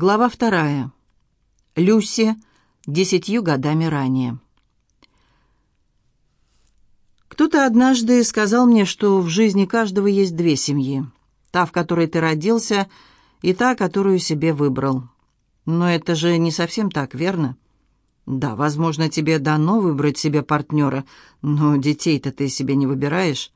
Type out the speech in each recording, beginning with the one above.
Глава вторая. Люси десятью годами ранее. Кто-то однажды сказал мне, что в жизни каждого есть две семьи. Та, в которой ты родился, и та, которую себе выбрал. Но это же не совсем так, верно? Да, возможно, тебе дано выбрать себе партнера, но детей-то ты себе не выбираешь.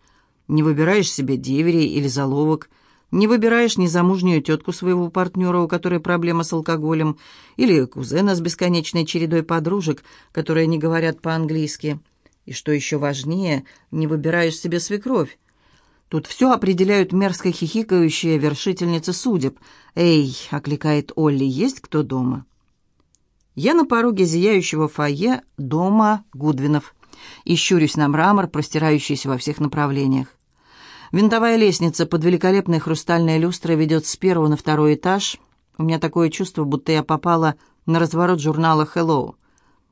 Не выбираешь себе деверей или заловок – не выбираешь ни замужнюю тетку своего партнера, у которой проблема с алкоголем, или кузена с бесконечной чередой подружек, которые не говорят по-английски. И что еще важнее, не выбираешь себе свекровь. Тут все определяют мерзко хихикающие вершительницы судеб. «Эй!» — окликает Олли, — «есть кто дома?» Я на пороге зияющего фойе дома Гудвинов и щурюсь на мрамор, простирающийся во всех направлениях. Винтовая лестница под великолепной хрустальной люстрой ведет с первого на второй этаж. У меня такое чувство, будто я попала на разворот журнала «Hello».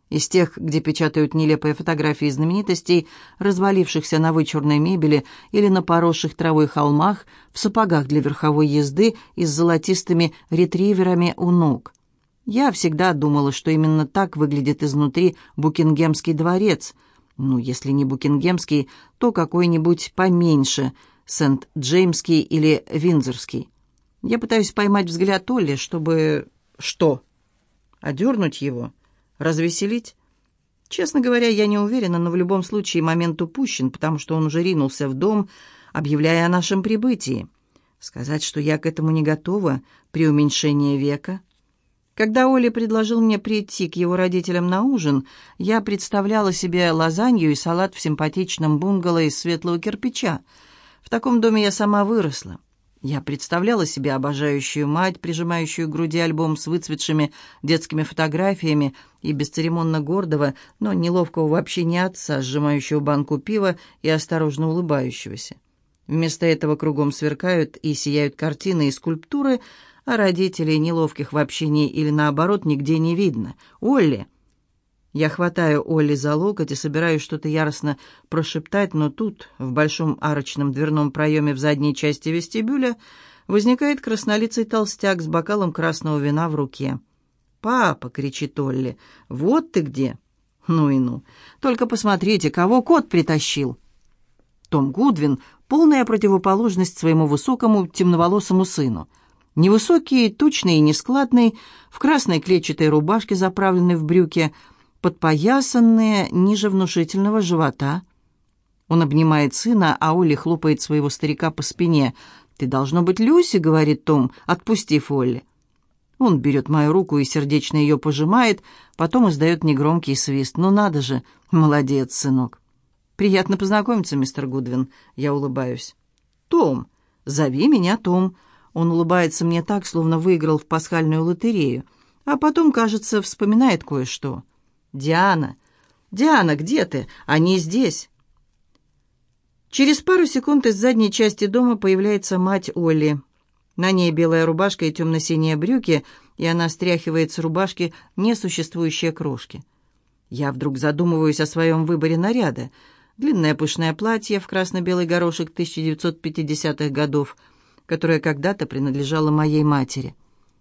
Из тех, где печатают нелепые фотографии знаменитостей, развалившихся на вычурной мебели или на поросших травой холмах, в сапогах для верховой езды и с золотистыми ретриверами у ног. Я всегда думала, что именно так выглядит изнутри Букингемский дворец. Ну, если не Букингемский, то какой-нибудь поменьше – Сент-Джеймский или Виндзорский. Я пытаюсь поймать взгляд Олли, чтобы... Что? Одернуть его? Развеселить? Честно говоря, я не уверена, но в любом случае момент упущен, потому что он уже ринулся в дом, объявляя о нашем прибытии. Сказать, что я к этому не готова, при уменьшении века. Когда Оля предложил мне прийти к его родителям на ужин, я представляла себе лазанью и салат в симпатичном бунгало из светлого кирпича — в таком доме я сама выросла. Я представляла себе обожающую мать, прижимающую к груди альбом с выцветшими детскими фотографиями и бесцеремонно гордого, но неловкого вообще не отца, сжимающего банку пива и осторожно улыбающегося. Вместо этого кругом сверкают и сияют картины и скульптуры, а родителей неловких в общении или наоборот нигде не видно. «Олли!» Я хватаю Олли за локоть и собираюсь что-то яростно прошептать, но тут, в большом арочном дверном проеме в задней части вестибюля, возникает краснолицый толстяк с бокалом красного вина в руке. «Папа!» — кричит Олли. «Вот ты где!» «Ну и ну! Только посмотрите, кого кот притащил!» Том Гудвин — полная противоположность своему высокому темноволосому сыну. Невысокий, тучный и нескладный, в красной клетчатой рубашке, заправленной в брюки — подпоясанные ниже внушительного живота. Он обнимает сына, а Олли хлопает своего старика по спине. «Ты, должно быть, Люси», — говорит Том, отпустив Олли. Он берет мою руку и сердечно ее пожимает, потом издает негромкий свист. «Ну надо же! Молодец, сынок!» «Приятно познакомиться, мистер Гудвин», — я улыбаюсь. «Том! Зови меня Том!» Он улыбается мне так, словно выиграл в пасхальную лотерею, а потом, кажется, вспоминает кое-что. «Диана! Диана, где ты? Они здесь!» Через пару секунд из задней части дома появляется мать Олли. На ней белая рубашка и темно-синие брюки, и она стряхивает с рубашки несуществующие крошки. Я вдруг задумываюсь о своем выборе наряда. Длинное пышное платье в красно-белый горошек 1950-х годов, которое когда-то принадлежало моей матери.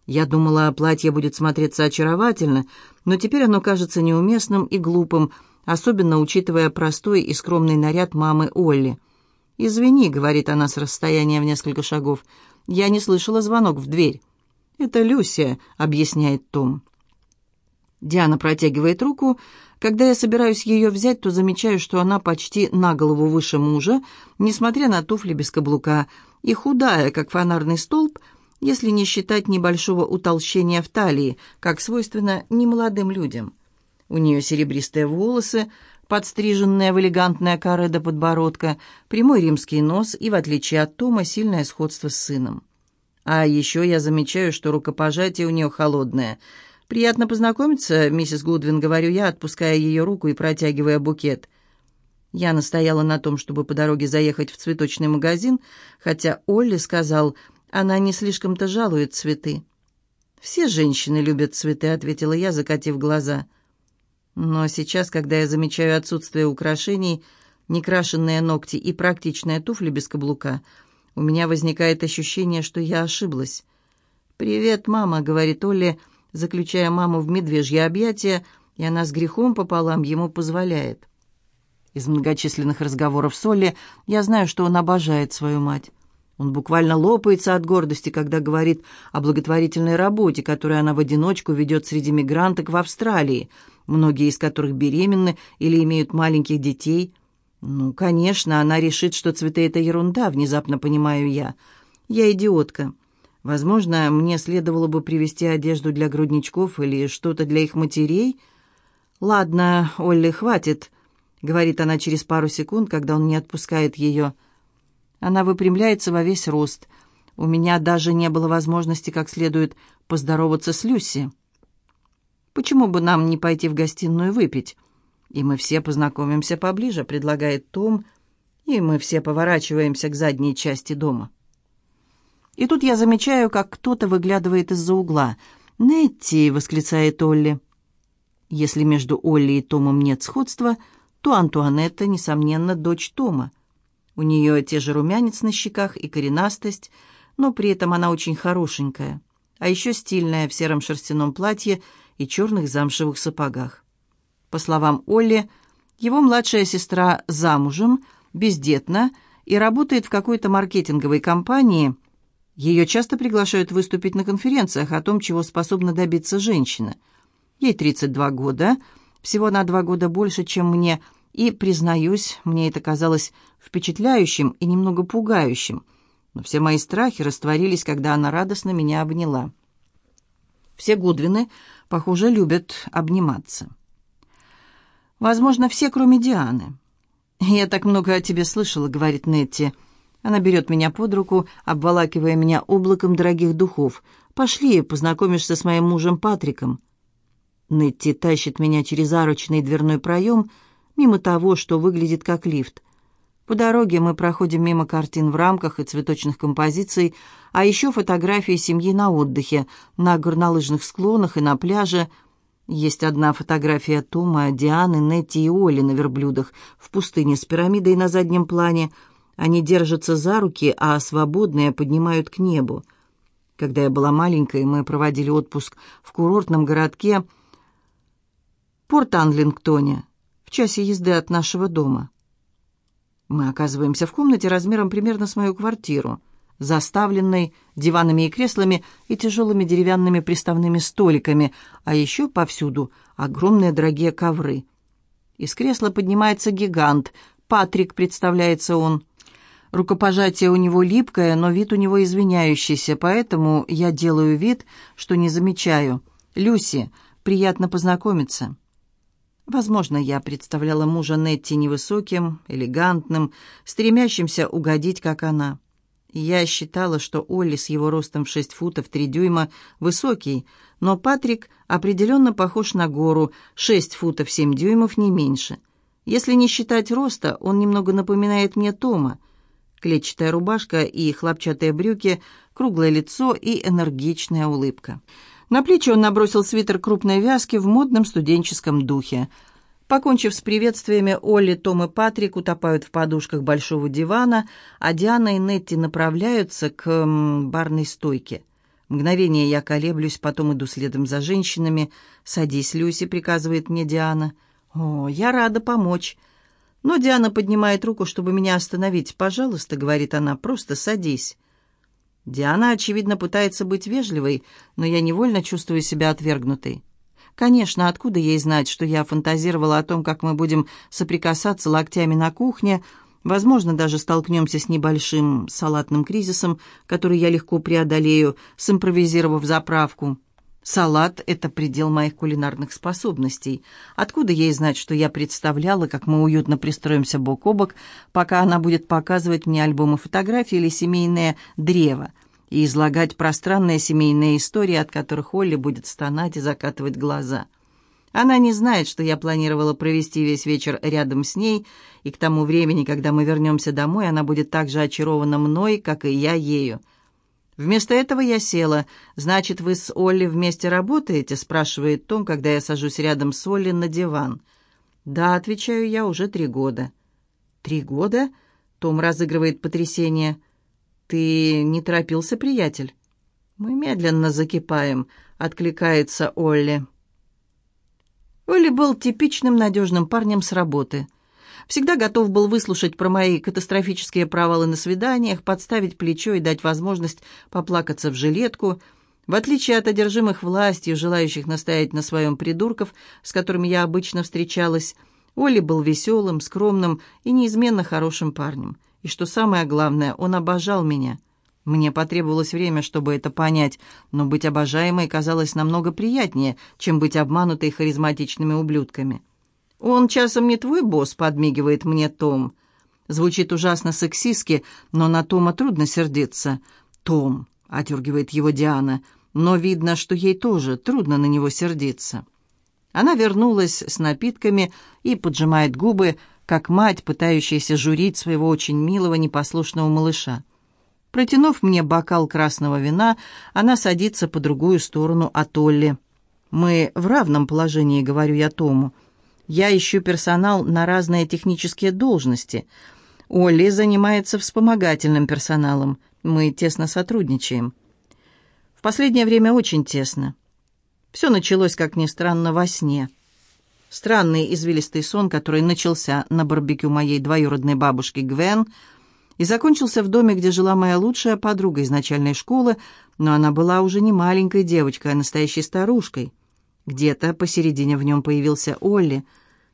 Я думала, платье будет смотреться очаровательно, но теперь оно кажется неуместным и глупым, особенно учитывая простой и скромный наряд мамы Олли. «Извини», — говорит она с расстояния в несколько шагов, — «я не слышала звонок в дверь». «Это Люся», — объясняет Том. Диана протягивает руку. Когда я собираюсь ее взять, то замечаю, что она почти на голову выше мужа, несмотря на туфли без каблука, и худая, как фонарный столб — если не считать небольшого утолщения в талии, как свойственно немолодым людям. У нее серебристые волосы, подстриженная в элегантное каре до подбородка, прямой римский нос и, в отличие от Тома, сильное сходство с сыном. А еще я замечаю, что рукопожатие у нее холодное. «Приятно познакомиться, миссис Гудвин», — говорю я, отпуская ее руку и протягивая букет. Я настояла на том, чтобы по дороге заехать в цветочный магазин, хотя Олли сказал, она не слишком-то жалует цветы. «Все женщины любят цветы», — ответила я, закатив глаза. Но сейчас, когда я замечаю отсутствие украшений, некрашенные ногти и практичные туфли без каблука, у меня возникает ощущение, что я ошиблась. «Привет, мама», — говорит Олли, заключая маму в медвежье объятия, и она с грехом пополам ему позволяет. Из многочисленных разговоров с Олли я знаю, что он обожает свою мать. Он буквально лопается от гордости, когда говорит о благотворительной работе, которую она в одиночку ведет среди мигранток в Австралии, многие из которых беременны или имеют маленьких детей. Ну, конечно, она решит, что цветы — это ерунда, внезапно понимаю я. Я идиотка. Возможно, мне следовало бы привезти одежду для грудничков или что-то для их матерей. «Ладно, Олли, хватит», — говорит она через пару секунд, когда он не отпускает ее. «Ладно». Она выпрямляется во весь рост. У меня даже не было возможности как следует поздороваться с Люси. «Почему бы нам не пойти в гостиную выпить?» «И мы все познакомимся поближе», — предлагает Том, «и мы все поворачиваемся к задней части дома». И тут я замечаю, как кто-то выглядывает из-за угла. «Нетти!» — восклицает Олли. Если между Олли и Томом нет сходства, то Антуанетта, несомненно, дочь Тома. У нее те же румянец на щеках и коренастость, но при этом она очень хорошенькая, а еще стильная в сером шерстяном платье и черных замшевых сапогах. По словам Олли, его младшая сестра замужем, бездетна и работает в какой-то маркетинговой компании. Ее часто приглашают выступить на конференциях о том, чего способна добиться женщина. Ей 32 года, всего на два года больше, чем мне – и, признаюсь, мне это казалось впечатляющим и немного пугающим, но все мои страхи растворились, когда она радостно меня обняла. Все Гудвины, похоже, любят обниматься. Возможно, все, кроме Дианы. «Я так много о тебе слышала», — говорит Нетти. Она берет меня под руку, обволакивая меня облаком дорогих духов. «Пошли, познакомишься с моим мужем Патриком». Нетти тащит меня через арочный дверной проем — мимо того, что выглядит как лифт. По дороге мы проходим мимо картин в рамках и цветочных композиций, а еще фотографии семьи на отдыхе, на горнолыжных склонах и на пляже. Есть одна фотография Тома, Дианы, Нетти и Оли на верблюдах в пустыне с пирамидой на заднем плане. Они держатся за руки, а свободные поднимают к небу. Когда я была маленькой, мы проводили отпуск в курортном городке Порт-Анлингтоне в часе езды от нашего дома. Мы оказываемся в комнате размером примерно с мою квартиру, заставленной диванами и креслами и тяжелыми деревянными приставными столиками, а еще повсюду огромные дорогие ковры. Из кресла поднимается гигант. Патрик, представляется он. Рукопожатие у него липкое, но вид у него извиняющийся, поэтому я делаю вид, что не замечаю. «Люси, приятно познакомиться». Возможно, я представляла мужа Нетти невысоким, элегантным, стремящимся угодить, как она. Я считала, что Олли с его ростом в 6 футов три дюйма высокий, но Патрик определенно похож на гору, шесть футов семь дюймов не меньше. Если не считать роста, он немного напоминает мне Тома. Клетчатая рубашка и хлопчатые брюки, круглое лицо и энергичная улыбка. На плечи он набросил свитер крупной вязки в модном студенческом духе. Покончив с приветствиями, Олли, Том и Патрик утопают в подушках большого дивана, а Диана и Нетти направляются к эм, барной стойке. Мгновение я колеблюсь, потом иду следом за женщинами. «Садись, Люси», — приказывает мне Диана. «О, я рада помочь». Но Диана поднимает руку, чтобы меня остановить. «Пожалуйста», — говорит она, — «просто садись». Диана, очевидно, пытается быть вежливой, но я невольно чувствую себя отвергнутой. Конечно, откуда ей знать, что я фантазировала о том, как мы будем соприкасаться локтями на кухне, возможно, даже столкнемся с небольшим салатным кризисом, который я легко преодолею, симпровизировав заправку. Салат — это предел моих кулинарных способностей. Откуда ей знать, что я представляла, как мы уютно пристроимся бок о бок, пока она будет показывать мне альбомы фотографий или семейное древо, и излагать пространные семейные истории, от которых Олли будет стонать и закатывать глаза. Она не знает, что я планировала провести весь вечер рядом с ней, и к тому времени, когда мы вернемся домой, она будет так же очарована мной, как и я ею. Вместо этого я села. «Значит, вы с Олли вместе работаете?» — спрашивает Том, когда я сажусь рядом с Олли на диван. «Да», — отвечаю я, — «уже три года». «Три года?» — Том разыгрывает потрясение. «Ты не торопился, приятель?» «Мы медленно закипаем», — откликается Олли. Олли был типичным надежным парнем с работы — Всегда готов был выслушать про мои катастрофические провалы на свиданиях, подставить плечо и дать возможность поплакаться в жилетку. В отличие от одержимых властью, желающих настоять на своем придурков, с которыми я обычно встречалась, Оли был веселым, скромным и неизменно хорошим парнем. И что самое главное, он обожал меня. Мне потребовалось время, чтобы это понять, но быть обожаемой казалось намного приятнее, чем быть обманутой харизматичными ублюдками. «Он часом не твой босс», — подмигивает мне Том. Звучит ужасно сексистски, но на Тома трудно сердиться. «Том», — одергивает его Диана, но видно, что ей тоже трудно на него сердиться. Она вернулась с напитками и поджимает губы, как мать, пытающаяся журить своего очень милого непослушного малыша. Протянув мне бокал красного вина, она садится по другую сторону от Олли. «Мы в равном положении», — говорю я Тому, — я ищу персонал на разные технические должности. Олли занимается вспомогательным персоналом. Мы тесно сотрудничаем. В последнее время очень тесно. Все началось, как ни странно, во сне. Странный извилистый сон, который начался на барбекю моей двоюродной бабушки Гвен и закончился в доме, где жила моя лучшая подруга из начальной школы, но она была уже не маленькой девочкой, а настоящей старушкой. Где-то посередине в нем появился Олли.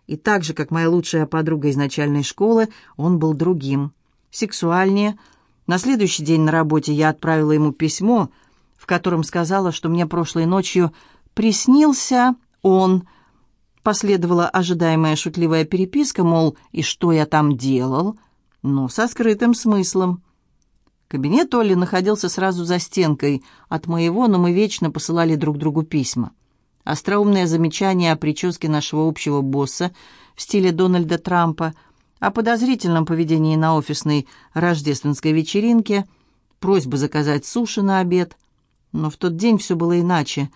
И так же, как моя лучшая подруга из начальной школы, он был другим. Сексуальнее. На следующий день на работе я отправила ему письмо, в котором сказала, что мне прошлой ночью приснился он. Последовала ожидаемая шутливая переписка, мол, и что я там делал, но со скрытым смыслом. Кабинет Олли находился сразу за стенкой от моего, но мы вечно посылали друг другу письма остроумное замечание о прическе нашего общего босса в стиле Дональда Трампа, о подозрительном поведении на офисной рождественской вечеринке, просьба заказать суши на обед. Но в тот день все было иначе.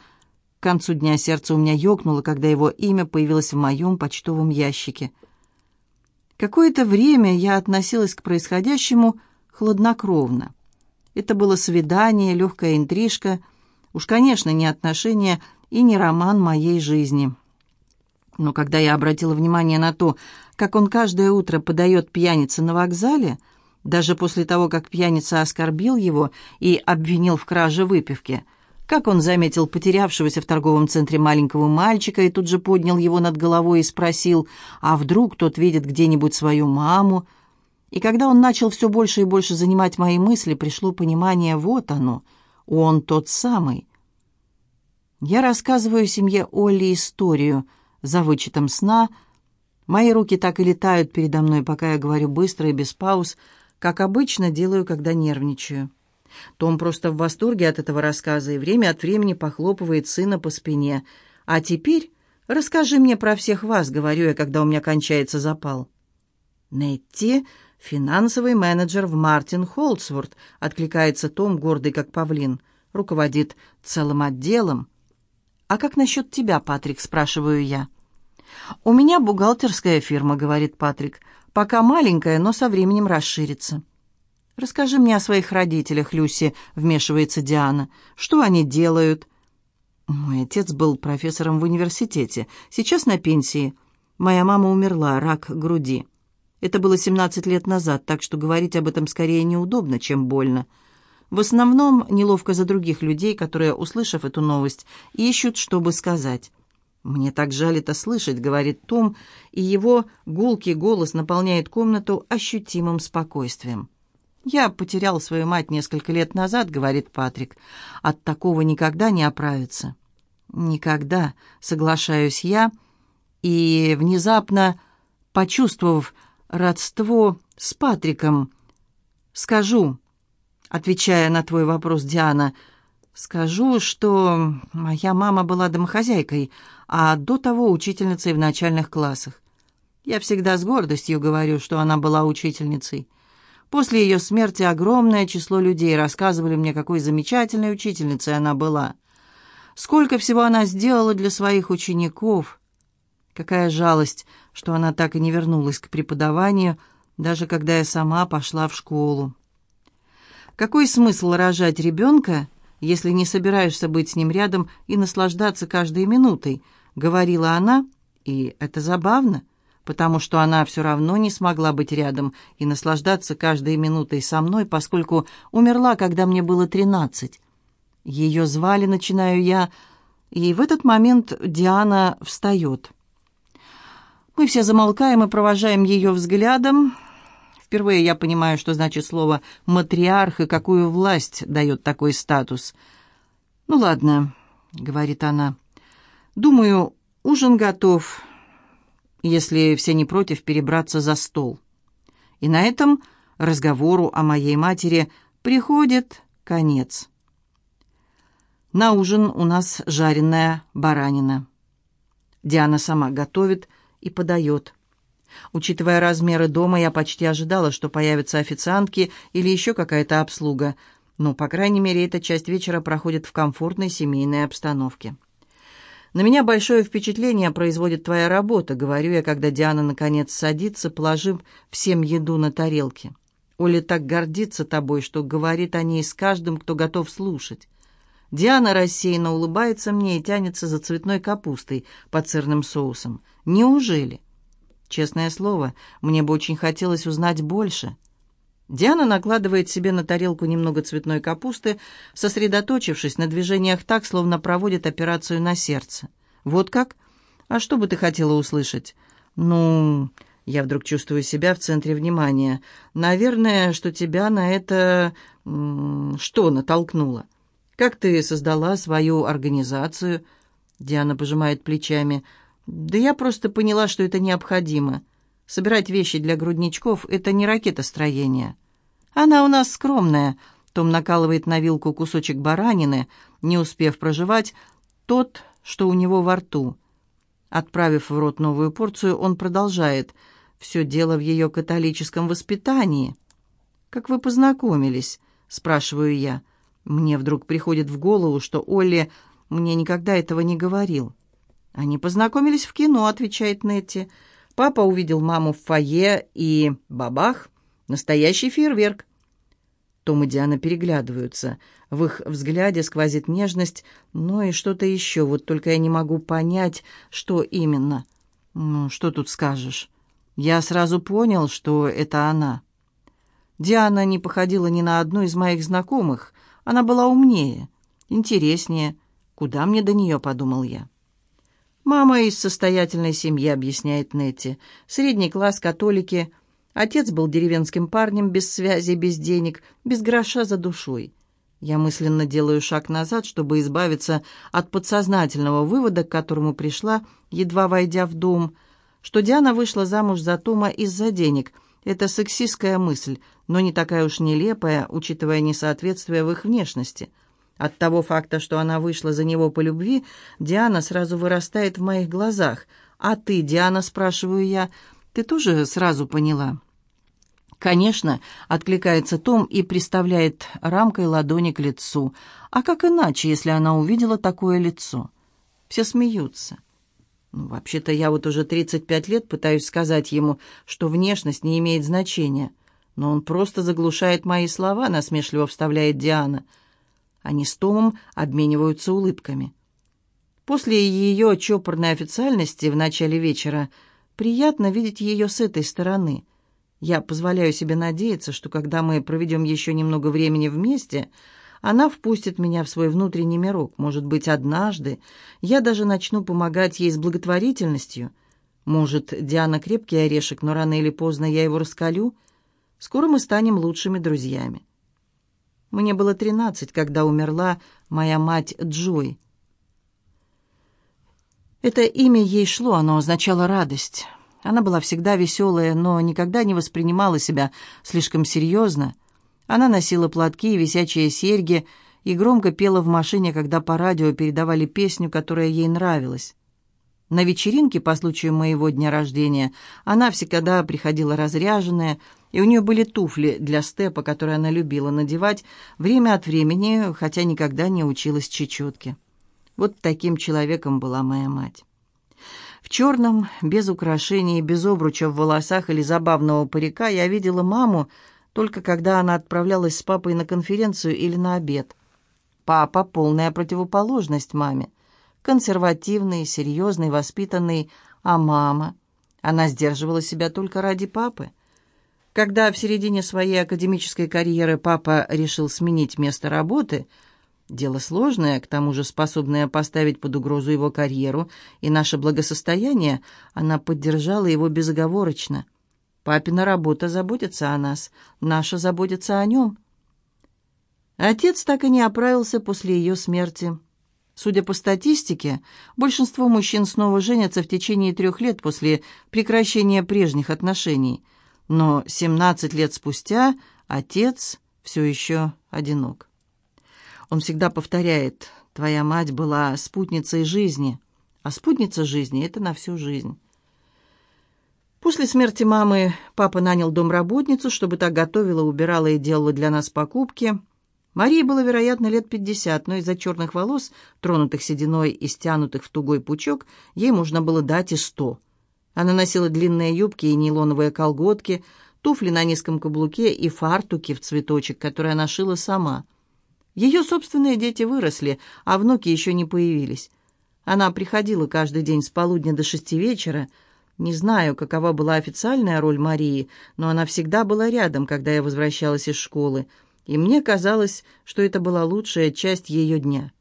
К концу дня сердце у меня ёкнуло, когда его имя появилось в моем почтовом ящике. Какое-то время я относилась к происходящему хладнокровно. Это было свидание, легкая интрижка, уж, конечно, не отношения – и не роман моей жизни. Но когда я обратила внимание на то, как он каждое утро подает пьянице на вокзале, даже после того, как пьяница оскорбил его и обвинил в краже выпивки, как он заметил потерявшегося в торговом центре маленького мальчика и тут же поднял его над головой и спросил, а вдруг тот видит где-нибудь свою маму, и когда он начал все больше и больше занимать мои мысли, пришло понимание, вот оно, он тот самый, я рассказываю семье Олли историю за вычетом сна. Мои руки так и летают передо мной, пока я говорю быстро и без пауз, как обычно делаю, когда нервничаю. Том просто в восторге от этого рассказа и время от времени похлопывает сына по спине. «А теперь расскажи мне про всех вас», — говорю я, когда у меня кончается запал. «Нетти — финансовый менеджер в Мартин Холдсворт», — откликается Том, гордый как павлин. «Руководит целым отделом, «А как насчет тебя, Патрик?» – спрашиваю я. «У меня бухгалтерская фирма», – говорит Патрик. «Пока маленькая, но со временем расширится». «Расскажи мне о своих родителях, Люси», — вмешивается Диана. «Что они делают?» «Мой отец был профессором в университете, сейчас на пенсии. Моя мама умерла, рак груди. Это было 17 лет назад, так что говорить об этом скорее неудобно, чем больно. В основном неловко за других людей, которые, услышав эту новость, ищут, чтобы сказать. «Мне так жаль это слышать», — говорит Том, и его гулкий голос наполняет комнату ощутимым спокойствием. «Я потерял свою мать несколько лет назад», — говорит Патрик. «От такого никогда не оправиться». «Никогда», — соглашаюсь я, и, внезапно почувствовав родство с Патриком, скажу отвечая на твой вопрос, Диана, скажу, что моя мама была домохозяйкой, а до того учительницей в начальных классах. Я всегда с гордостью говорю, что она была учительницей. После ее смерти огромное число людей рассказывали мне, какой замечательной учительницей она была. Сколько всего она сделала для своих учеников. Какая жалость, что она так и не вернулась к преподаванию, даже когда я сама пошла в школу. Какой смысл рожать ребенка, если не собираешься быть с ним рядом и наслаждаться каждой минутой, говорила она, и это забавно, потому что она все равно не смогла быть рядом и наслаждаться каждой минутой со мной, поскольку умерла, когда мне было тринадцать. Ее звали, начинаю я, и в этот момент Диана встает. Мы все замолкаем и провожаем ее взглядом. Впервые я понимаю, что значит слово «матриарх» и какую власть дает такой статус. «Ну ладно», — говорит она. «Думаю, ужин готов, если все не против перебраться за стол». И на этом разговору о моей матери приходит конец. На ужин у нас жареная баранина. Диана сама готовит и подает. Учитывая размеры дома, я почти ожидала, что появятся официантки или еще какая-то обслуга. Но, по крайней мере, эта часть вечера проходит в комфортной семейной обстановке. «На меня большое впечатление производит твоя работа», — говорю я, когда Диана наконец садится, положив всем еду на тарелки. «Оля так гордится тобой, что говорит о ней с каждым, кто готов слушать». Диана рассеянно улыбается мне и тянется за цветной капустой под сырным соусом. «Неужели?» Честное слово, мне бы очень хотелось узнать больше. Диана накладывает себе на тарелку немного цветной капусты, сосредоточившись на движениях так, словно проводит операцию на сердце. «Вот как? А что бы ты хотела услышать?» «Ну...» Я вдруг чувствую себя в центре внимания. Наверное, что тебя на это... что натолкнуло? Как ты создала свою организацию?» Диана пожимает плечами. «Да я просто поняла, что это необходимо. Собирать вещи для грудничков — это не ракетостроение. Она у нас скромная». Том накалывает на вилку кусочек баранины, не успев проживать, тот, что у него во рту. Отправив в рот новую порцию, он продолжает. «Все дело в ее католическом воспитании». «Как вы познакомились?» — спрашиваю я. Мне вдруг приходит в голову, что Олли мне никогда этого не говорил. «Они познакомились в кино», — отвечает Нетти. «Папа увидел маму в фойе и... бабах! Настоящий фейерверк!» Том и Диана переглядываются. В их взгляде сквозит нежность, но и что-то еще. Вот только я не могу понять, что именно. «Ну, что тут скажешь?» Я сразу понял, что это она. Диана не походила ни на одну из моих знакомых. Она была умнее, интереснее. Куда мне до нее, подумал я. Мама из состоятельной семьи, объясняет Нетти. Средний класс, католики. Отец был деревенским парнем, без связи, без денег, без гроша за душой. Я мысленно делаю шаг назад, чтобы избавиться от подсознательного вывода, к которому пришла, едва войдя в дом, что Диана вышла замуж за Тома из-за денег. Это сексистская мысль, но не такая уж нелепая, учитывая несоответствие в их внешности. От того факта, что она вышла за него по любви, Диана сразу вырастает в моих глазах. «А ты, Диана, спрашиваю я, ты тоже сразу поняла?» «Конечно», — откликается Том и приставляет рамкой ладони к лицу. «А как иначе, если она увидела такое лицо?» Все смеются. Ну, «Вообще-то я вот уже 35 лет пытаюсь сказать ему, что внешность не имеет значения. Но он просто заглушает мои слова», — насмешливо вставляет Диана. «Диана». Они с Томом обмениваются улыбками. После ее чопорной официальности в начале вечера приятно видеть ее с этой стороны. Я позволяю себе надеяться, что когда мы проведем еще немного времени вместе, она впустит меня в свой внутренний мирок. Может быть, однажды я даже начну помогать ей с благотворительностью. Может, Диана крепкий орешек, но рано или поздно я его раскалю. Скоро мы станем лучшими друзьями. Мне было 13, когда умерла моя мать Джой. Это имя ей шло, оно означало «радость». Она была всегда веселая, но никогда не воспринимала себя слишком серьезно. Она носила платки и висячие серьги, и громко пела в машине, когда по радио передавали песню, которая ей нравилась. На вечеринке по случаю моего дня рождения она всегда приходила разряженная, и у нее были туфли для степа, которые она любила надевать время от времени, хотя никогда не училась чечетке. Вот таким человеком была моя мать. В черном, без украшений, без обруча в волосах или забавного парика я видела маму только когда она отправлялась с папой на конференцию или на обед. Папа — полная противоположность маме консервативный, серьезный, воспитанный, а мама? Она сдерживала себя только ради папы. Когда в середине своей академической карьеры папа решил сменить место работы, дело сложное, к тому же способное поставить под угрозу его карьеру и наше благосостояние, она поддержала его безоговорочно. «Папина работа заботится о нас, наша заботится о нем». Отец так и не оправился после ее смерти. Судя по статистике, большинство мужчин снова женятся в течение трех лет после прекращения прежних отношений. Но 17 лет спустя отец все еще одинок. Он всегда повторяет «твоя мать была спутницей жизни», а спутница жизни – это на всю жизнь. После смерти мамы папа нанял домработницу, чтобы та готовила, убирала и делала для нас покупки – Марии было, вероятно, лет пятьдесят, но из-за черных волос, тронутых сединой и стянутых в тугой пучок, ей можно было дать и сто. Она носила длинные юбки и нейлоновые колготки, туфли на низком каблуке и фартуки в цветочек, которые она шила сама. Ее собственные дети выросли, а внуки еще не появились. Она приходила каждый день с полудня до шести вечера. Не знаю, какова была официальная роль Марии, но она всегда была рядом, когда я возвращалась из школы — и мне казалось, что это была лучшая часть ее дня.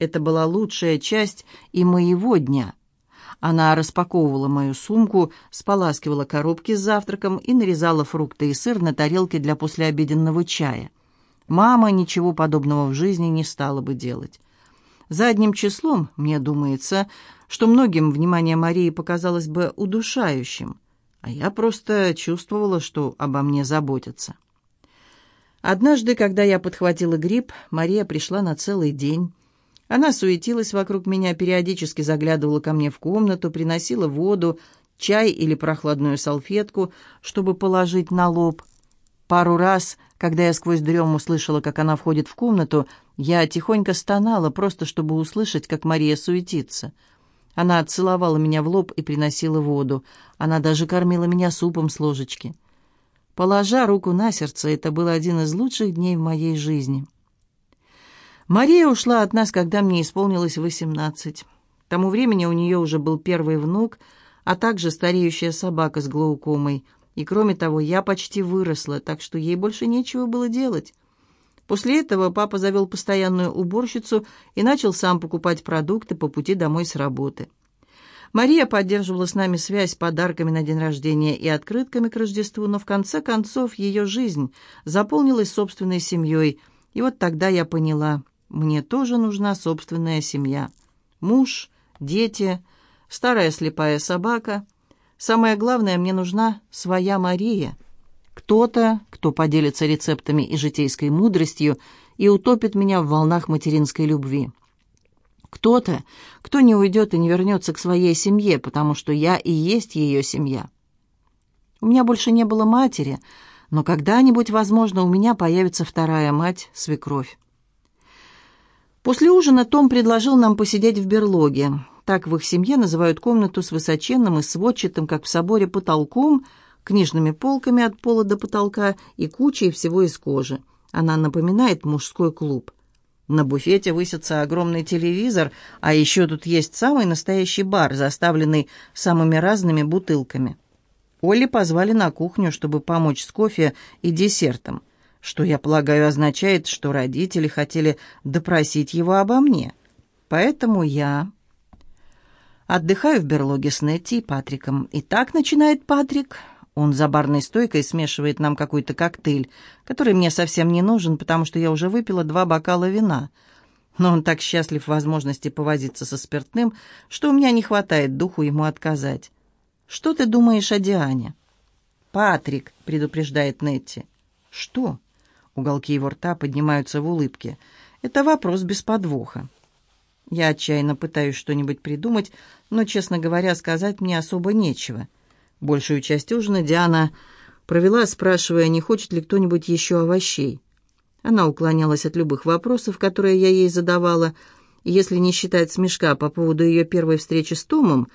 Это была лучшая часть и моего дня. Она распаковывала мою сумку, споласкивала коробки с завтраком и нарезала фрукты и сыр на тарелке для послеобеденного чая. Мама ничего подобного в жизни не стала бы делать. Задним числом, мне думается, что многим внимание Марии показалось бы удушающим, а я просто чувствовала, что обо мне заботятся. Однажды, когда я подхватила грипп, Мария пришла на целый день. Она суетилась вокруг меня, периодически заглядывала ко мне в комнату, приносила воду, чай или прохладную салфетку, чтобы положить на лоб. Пару раз, когда я сквозь дрем услышала, как она входит в комнату, я тихонько стонала, просто чтобы услышать, как Мария суетится. Она целовала меня в лоб и приносила воду. Она даже кормила меня супом с ложечки. Положа руку на сердце, это был один из лучших дней в моей жизни. Мария ушла от нас, когда мне исполнилось 18. К тому времени у нее уже был первый внук, а также стареющая собака с глаукомой. И кроме того, я почти выросла, так что ей больше нечего было делать. После этого папа завел постоянную уборщицу и начал сам покупать продукты по пути домой с работы. Мария поддерживала с нами связь подарками на день рождения и открытками к Рождеству, но в конце концов ее жизнь заполнилась собственной семьей. И вот тогда я поняла, мне тоже нужна собственная семья. Муж, дети, старая слепая собака. Самое главное, мне нужна своя Мария. Кто-то, кто поделится рецептами и житейской мудростью и утопит меня в волнах материнской любви кто-то, кто не уйдет и не вернется к своей семье, потому что я и есть ее семья. У меня больше не было матери, но когда-нибудь, возможно, у меня появится вторая мать, свекровь. После ужина Том предложил нам посидеть в берлоге. Так в их семье называют комнату с высоченным и сводчатым, как в соборе, потолком, книжными полками от пола до потолка и кучей всего из кожи. Она напоминает мужской клуб. На буфете высится огромный телевизор, а еще тут есть самый настоящий бар, заставленный самыми разными бутылками. Олли позвали на кухню, чтобы помочь с кофе и десертом, что, я полагаю, означает, что родители хотели допросить его обо мне. Поэтому я отдыхаю в берлоге с Нетти и Патриком. И так начинает Патрик, он за барной стойкой смешивает нам какой-то коктейль, который мне совсем не нужен, потому что я уже выпила два бокала вина. Но он так счастлив возможности повозиться со спиртным, что у меня не хватает духу ему отказать. «Что ты думаешь о Диане?» «Патрик», — предупреждает Нетти. «Что?» Уголки его рта поднимаются в улыбке. «Это вопрос без подвоха». Я отчаянно пытаюсь что-нибудь придумать, но, честно говоря, сказать мне особо нечего — Большую часть ужина Диана провела, спрашивая, не хочет ли кто-нибудь еще овощей. Она уклонялась от любых вопросов, которые я ей задавала, и если не считать смешка по поводу ее первой встречи с Томом,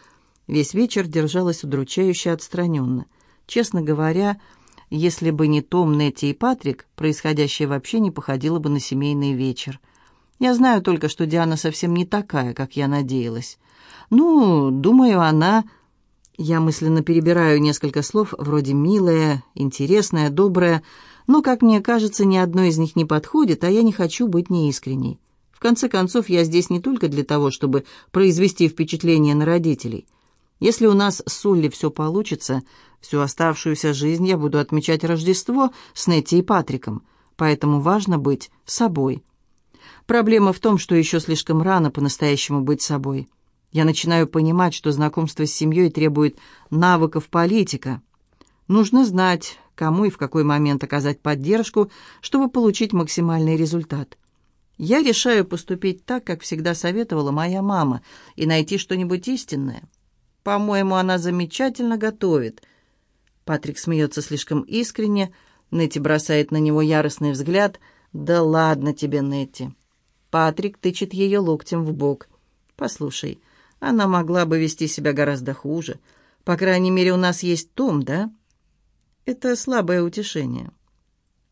весь вечер держалась удручающе отстраненно. Честно говоря, если бы не Том, Нетти и Патрик, происходящее вообще не походило бы на семейный вечер. Я знаю только, что Диана совсем не такая, как я надеялась. Ну, думаю, она я мысленно перебираю несколько слов, вроде милое, интересное, доброе, но, как мне кажется, ни одно из них не подходит, а я не хочу быть неискренней. В конце концов, я здесь не только для того, чтобы произвести впечатление на родителей. Если у нас с Улли все получится, всю оставшуюся жизнь я буду отмечать Рождество с Нетти и Патриком, поэтому важно быть собой. Проблема в том, что еще слишком рано по-настоящему быть собой. Я начинаю понимать, что знакомство с семьей требует навыков политика. Нужно знать, кому и в какой момент оказать поддержку, чтобы получить максимальный результат. Я решаю поступить так, как всегда советовала моя мама, и найти что-нибудь истинное. По-моему, она замечательно готовит. Патрик смеется слишком искренне. Нетти бросает на него яростный взгляд. «Да ладно тебе, Нетти!» Патрик тычет ее локтем в бок. «Послушай, — она могла бы вести себя гораздо хуже. По крайней мере, у нас есть Том, да? Это слабое утешение.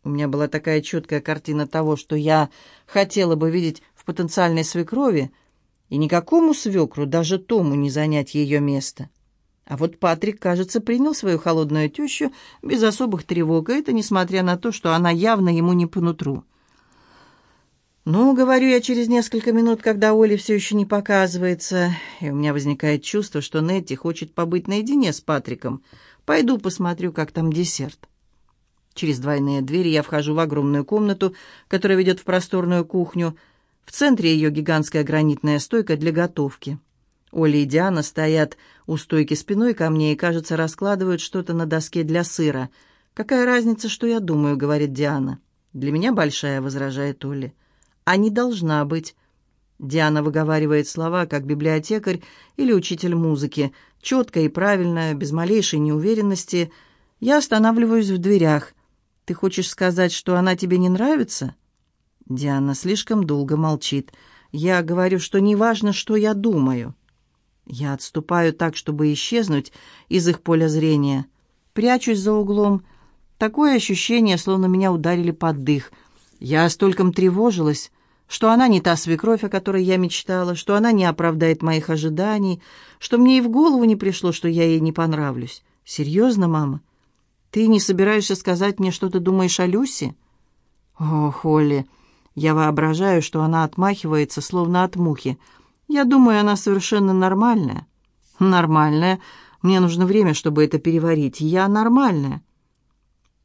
У меня была такая четкая картина того, что я хотела бы видеть в потенциальной свекрови, и никакому свекру, даже Тому, не занять ее место. А вот Патрик, кажется, принял свою холодную тещу без особых тревог, и это несмотря на то, что она явно ему не по нутру. «Ну, говорю я через несколько минут, когда Оля все еще не показывается, и у меня возникает чувство, что Нетти хочет побыть наедине с Патриком. Пойду посмотрю, как там десерт». Через двойные двери я вхожу в огромную комнату, которая ведет в просторную кухню. В центре ее гигантская гранитная стойка для готовки. Оля и Диана стоят у стойки спиной ко мне и, кажется, раскладывают что-то на доске для сыра. «Какая разница, что я думаю?» — говорит Диана. «Для меня большая», — возражает Оля а не должна быть. Диана выговаривает слова, как библиотекарь или учитель музыки, четко и правильно, без малейшей неуверенности. Я останавливаюсь в дверях. «Ты хочешь сказать, что она тебе не нравится?» Диана слишком долго молчит. «Я говорю, что неважно, что я думаю». Я отступаю так, чтобы исчезнуть из их поля зрения. Прячусь за углом. Такое ощущение, словно меня ударили под дых — я стольком тревожилась, что она не та свекровь, о которой я мечтала, что она не оправдает моих ожиданий, что мне и в голову не пришло, что я ей не понравлюсь. Серьезно, мама? Ты не собираешься сказать мне, что ты думаешь о Люсе? О, Холли, я воображаю, что она отмахивается, словно от мухи. Я думаю, она совершенно нормальная. Нормальная? Мне нужно время, чтобы это переварить. Я нормальная.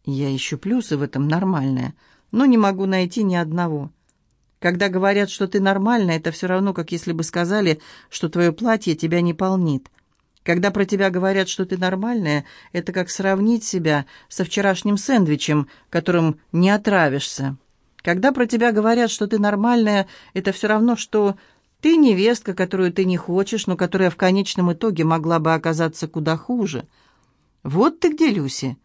Я ищу плюсы в этом нормальная но не могу найти ни одного. Когда говорят, что ты нормально, это все равно, как если бы сказали, что твое платье тебя не полнит. Когда про тебя говорят, что ты нормальная, это как сравнить себя со вчерашним сэндвичем, которым не отравишься. Когда про тебя говорят, что ты нормальная, это все равно, что ты невестка, которую ты не хочешь, но которая в конечном итоге могла бы оказаться куда хуже. Вот ты где, Люси.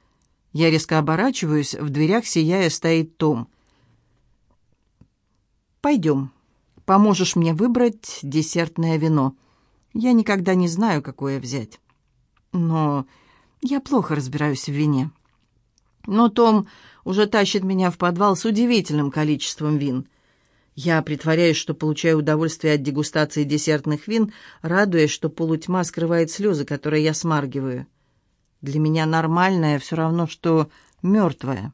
Я резко оборачиваюсь, в дверях сияя стоит Том. «Пойдем. Поможешь мне выбрать десертное вино. Я никогда не знаю, какое взять. Но я плохо разбираюсь в вине». Но Том уже тащит меня в подвал с удивительным количеством вин. Я притворяюсь, что получаю удовольствие от дегустации десертных вин, радуясь, что полутьма скрывает слезы, которые я смаргиваю. Для меня нормальное все равно, что мертвое.